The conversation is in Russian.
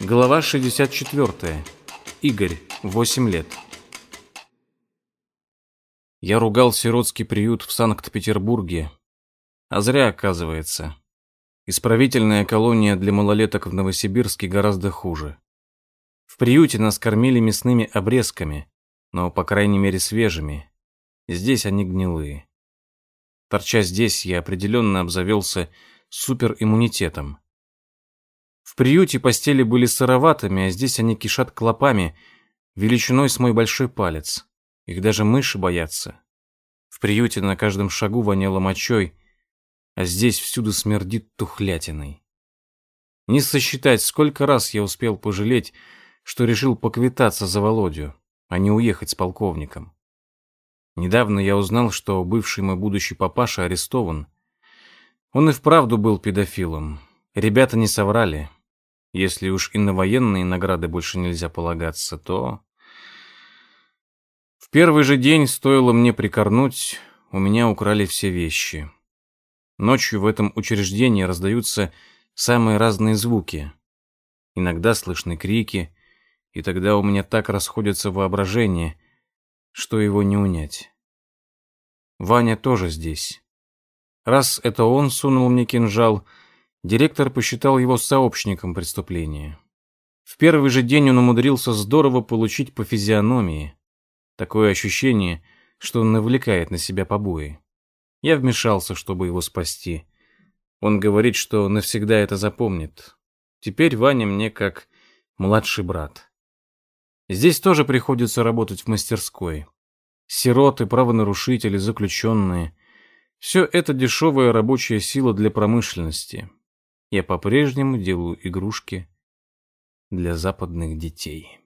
Глава 64. Игорь, 8 лет. Я ругал сиротский приют в Санкт-Петербурге. А зря, оказывается. Исправительная колония для малолеток в Новосибирске гораздо хуже. В приюте нас кормили мясными обрезками, но, по крайней мере, свежими. Здесь они гнилые. Торча здесь, я определенно обзавелся супериммунитетом. В приюте постели были сыроватыми, а здесь они кишат клопами, величиной с мой большой палец. Их даже мыши боятся. В приюте на каждом шагу воняло мочой, а здесь всюду смердит тухлятиной. Не сосчитать, сколько раз я успел пожалеть, что решил поквитаться за Володю, а не уехать с полковником. Недавно я узнал, что бывший мой будущий папаша арестован. Он и вправду был педофилом. Ребята не соврали. Если уж и на военные награды больше нельзя полагаться, то... В первый же день стоило мне прикорнуть, у меня украли все вещи. Ночью в этом учреждении раздаются самые разные звуки. Иногда слышны крики, и тогда у меня так расходится воображение, что его не унять. Ваня тоже здесь. Раз это он сунул мне кинжал, директор посчитал его сообщником преступления. В первый же день он умудрился здорово получить по физиономии. Такое ощущение, что он навлекает на себя побои. Я вмешался, чтобы его спасти. Он говорит, что навсегда это запомнит. Теперь Ваня мне как младший брат. Здесь тоже приходится работать в мастерской. Сироты, правонарушители, заключенные. Все это дешевая рабочая сила для промышленности. Я по-прежнему делаю игрушки для западных детей.